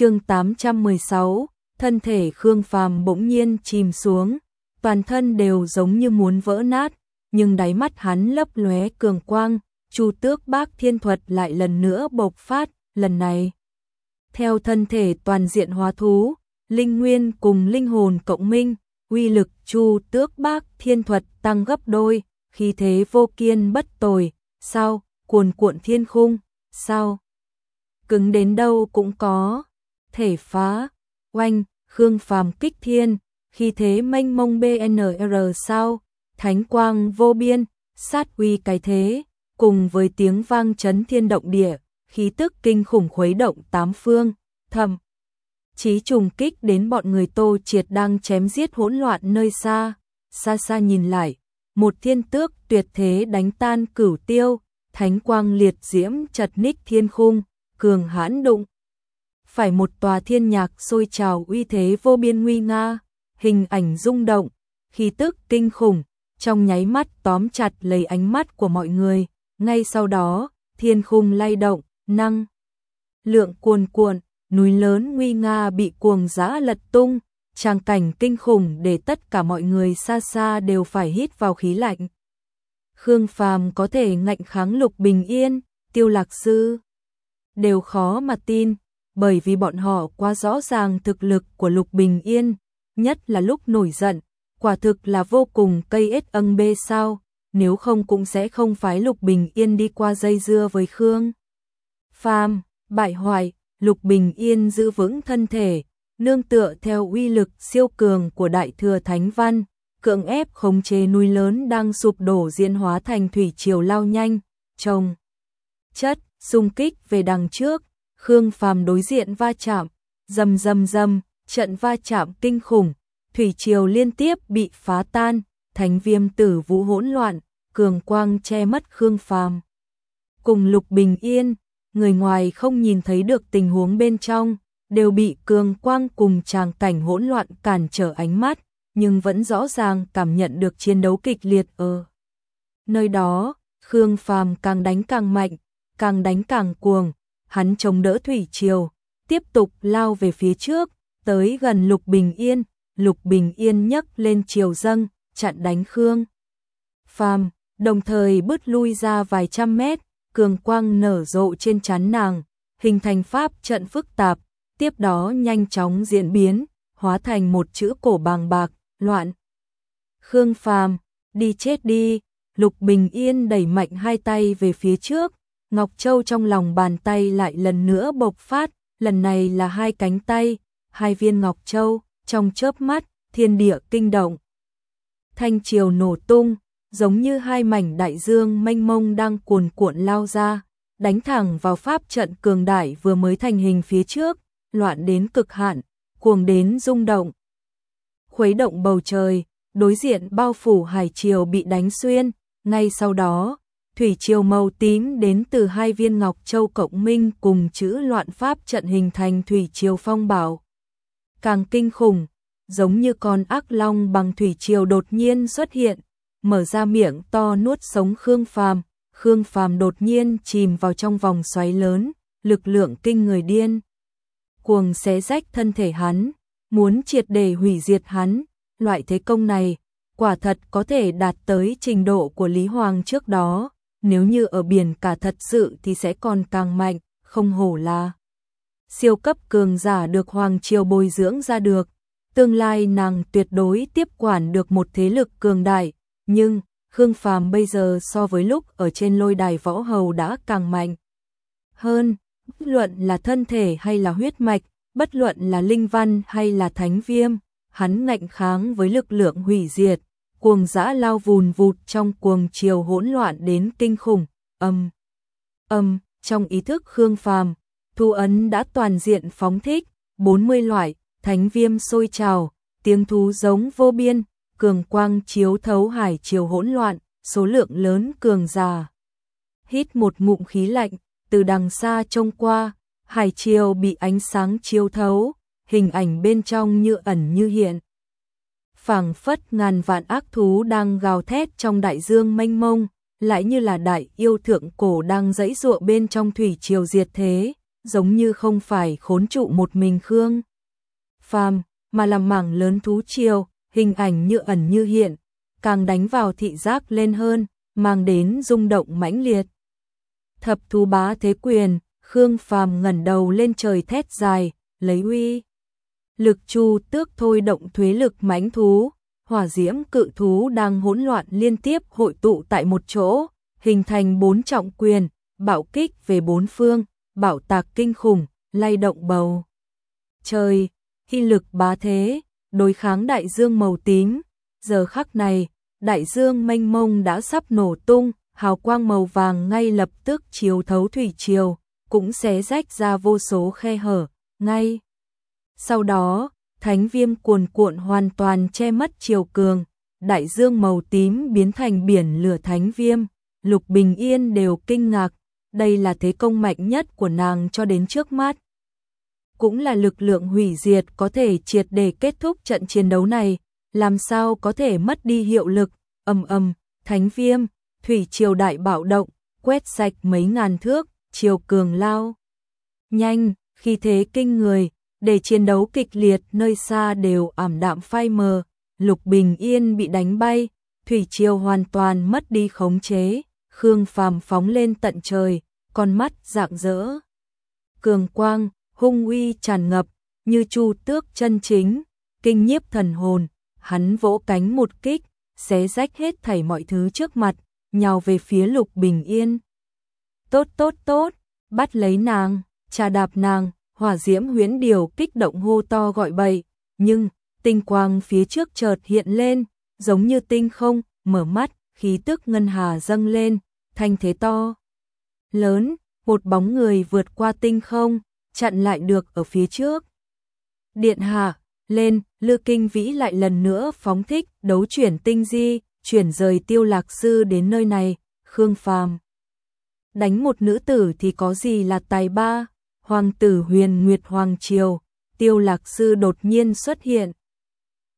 chương 816, thân thể Khương Phàm bỗng nhiên chìm xuống, toàn thân đều giống như muốn vỡ nát, nhưng đáy mắt hắn lấp lóe cường quang, Chu Tước Bác Thiên Thuật lại lần nữa bộc phát, lần này. Theo thân thể toàn diện hóa thú, linh nguyên cùng linh hồn cộng minh, uy lực Chu Tước Bác Thiên Thuật tăng gấp đôi, khí thế vô kiên bất tồi, sao, cuồn cuộn thiên khung, sao, cứng đến đâu cũng có, thể phá, oanh, Khương Phàm kích thiên, khi thế mênh mông BNR sao, thánh quang vô biên, sát uy cái thế, cùng với tiếng vang chấn thiên động địa, khí tức kinh khủng khuấy động tám phương, thầm. Chí trùng kích đến bọn người tô triệt đang chém giết hỗn loạn nơi xa, xa xa nhìn lại, một thiên tước tuyệt thế đánh tan cửu tiêu, thánh quang liệt diễm chật ních thiên khung, cường hãn đụng. Phải một tòa thiên nhạc sôi trào uy thế vô biên nguy nga, hình ảnh rung động, khí tức kinh khủng, trong nháy mắt tóm chặt lấy ánh mắt của mọi người, ngay sau đó, thiên khung lay động, năng. Lượng cuồn cuộn, núi lớn nguy nga bị cuồng giã lật tung, trang cảnh kinh khủng để tất cả mọi người xa xa đều phải hít vào khí lạnh. Khương Phàm có thể ngạnh kháng Lục Bình Yên, Tiêu Lạc Sư, đều khó mà tin, bởi vì bọn họ quá rõ ràng thực lực của Lục Bình Yên, nhất là lúc nổi giận, quả thực là vô cùng cây ết âng bê sao, nếu không cũng sẽ không phái Lục Bình Yên đi qua dây dưa với Khương. Phàm, bại hoại, Lục Bình Yên giữ vững thân thể, nương tựa theo uy lực siêu cường của Đại Thừa Thánh Văn, cưỡng ép khống chế núi lớn đang sụp đổ diễn hóa thành thủy triều lao nhanh, trông chất, xung kích về đằng trước, Khương Phàm đối diện va chạm, dầm dầm dầm, trận va chạm kinh khủng, thủy triều liên tiếp bị phá tan, thánh viêm tử vũ hỗn loạn, cường quang che mất Khương Phàm. Cùng Lục Bình Yên, người ngoài không nhìn thấy được tình huống bên trong, đều bị cường quang cùng tràng cảnh hỗn loạn cản trở ánh mắt, nhưng vẫn rõ ràng cảm nhận được chiến đấu kịch liệt ở nơi đó. Khương Phàm càng đánh càng mạnh, càng đánh càng cuồng, hắn chống đỡ thủy triều, tiếp tục lao về phía trước, tới gần Lục Bình Yên, Lục Bình Yên nhấc lên triều dâng, chặn đánh Khương. Phàm, đồng thời bứt lui ra vài trăm mét, cường quang nở rộ trên chán nàng, hình thành pháp trận phức tạp, tiếp đó nhanh chóng diễn biến, hóa thành một chữ cổ bàng bạc, loạn. Khương Phàm, đi chết đi, Lục Bình Yên đẩy mạnh hai tay về phía trước, Ngọc Châu trong lòng bàn tay lại lần nữa bộc phát, lần này là hai cánh tay, hai viên Ngọc Châu, trong chớp mắt, thiên địa kinh động. Thanh triều nổ tung, giống như hai mảnh đại dương mênh mông đang cuồn cuộn lao ra, đánh thẳng vào pháp trận cường đại vừa mới thành hình phía trước, loạn đến cực hạn, cuồng đến rung động. Khuấy động bầu trời, đối diện bao phủ hải triều bị đánh xuyên, ngay sau đó, thủy triều màu tím đến từ hai viên ngọc châu cộng minh cùng chữ loạn pháp trận hình thành thủy triều phong bảo. Càng kinh khủng, giống như con ác long bằng thủy triều đột nhiên xuất hiện, mở ra miệng to nuốt sống Khương Phàm, Khương Phàm đột nhiên chìm vào trong vòng xoáy lớn, lực lượng kinh người điên. Cuồng xé rách thân thể hắn, muốn triệt để hủy diệt hắn, loại thế công này, quả thật có thể đạt tới trình độ của Lý Hoàng trước đó, nếu như ở biển cả thật sự thì sẽ còn càng mạnh, không hổ là. Siêu cấp cường giả được Hoàng Triều bồi dưỡng ra được, tương lai nàng tuyệt đối tiếp quản được một thế lực cường đại, nhưng Khương Phàm bây giờ so với lúc ở trên lôi đài võ hầu đã càng mạnh hơn, bất luận là thân thể hay là huyết mạch, bất luận là linh văn hay là thánh viêm, hắn ngạnh kháng với lực lượng hủy diệt, cuồng dã lao vùn vụt trong cuồng chiều hỗn loạn đến kinh khủng, âm, âm, trong ý thức Khương Phàm, thu ấn đã toàn diện phóng thích, 40 loại, thánh viêm sôi trào, tiếng thú giống vô biên, cường quang chiếu thấu hải chiều hỗn loạn, số lượng lớn cường già. Hít một ngụm khí lạnh, từ đằng xa trông qua, hải chiều bị ánh sáng chiếu thấu, hình ảnh bên trong như ẩn như hiện phảng phất ngàn vạn ác thú đang gào thét trong đại dương mênh mông, lại như là đại yêu thượng cổ đang dãy dụa bên trong thủy triều diệt thế, giống như không phải khốn trụ một mình Khương. Phàm, mà làm mảng lớn thú triều, hình ảnh như ẩn như hiện, càng đánh vào thị giác lên hơn, mang đến rung động mãnh liệt. Thập thú bá thế quyền, Khương Phàm ngẩn đầu lên trời thét dài, lấy uy. Lực chu tước thôi động thuế lực mãnh thú, hỏa diễm cự thú đang hỗn loạn liên tiếp hội tụ tại một chỗ, hình thành bốn trọng quyền, bạo kích về bốn phương, bảo tạc kinh khủng, lay động bầu. Trời, hy lực bá thế, đối kháng đại dương màu tím, giờ khắc này, đại dương mênh mông đã sắp nổ tung, hào quang màu vàng ngay lập tức chiếu thấu thủy triều, cũng xé rách ra vô số khe hở, ngay. Sau đó, thánh viêm cuồn cuộn hoàn toàn che mất chiều cường, đại dương màu tím biến thành biển lửa thánh viêm, Lục Bình Yên đều kinh ngạc, đây là thế công mạnh nhất của nàng cho đến trước mắt. Cũng là lực lượng hủy diệt có thể triệt để kết thúc trận chiến đấu này, làm sao có thể mất đi hiệu lực, ầm ầm, thánh viêm, thủy triều đại bạo động, quét sạch mấy ngàn thước, chiều cường lao. Nhanh, khi thế kinh người, để chiến đấu kịch liệt nơi xa đều ảm đạm phai mờ, Lục Bình Yên bị đánh bay, thủy triều hoàn toàn mất đi khống chế, Khương Phàm phóng lên tận trời, con mắt rạng rỡ. Cường quang, hung uy tràn ngập, như chu tước chân chính, kinh nhiếp thần hồn, hắn vỗ cánh một kích, xé rách hết thảy mọi thứ trước mặt, nhào về phía Lục Bình Yên. Tốt tốt tốt, bắt lấy nàng, trà đạp nàng, hỏa diễm huyễn điều kích động hô to gọi bậy, nhưng tinh quang phía trước chợt hiện lên, giống như tinh không, mở mắt, khí tức ngân hà dâng lên, thanh thế to. Lớn, một bóng người vượt qua tinh không, chặn lại được ở phía trước. Điện hạ, lên, Lư Kinh Vĩ lại lần nữa phóng thích, đấu chuyển tinh di, chuyển rời tiêu lạc sư đến nơi này, Khương Phàm. Đánh một nữ tử thì có gì là tài ba, hoàng tử huyền Nguyệt Hoàng Triều, tiêu lạc sư đột nhiên xuất hiện,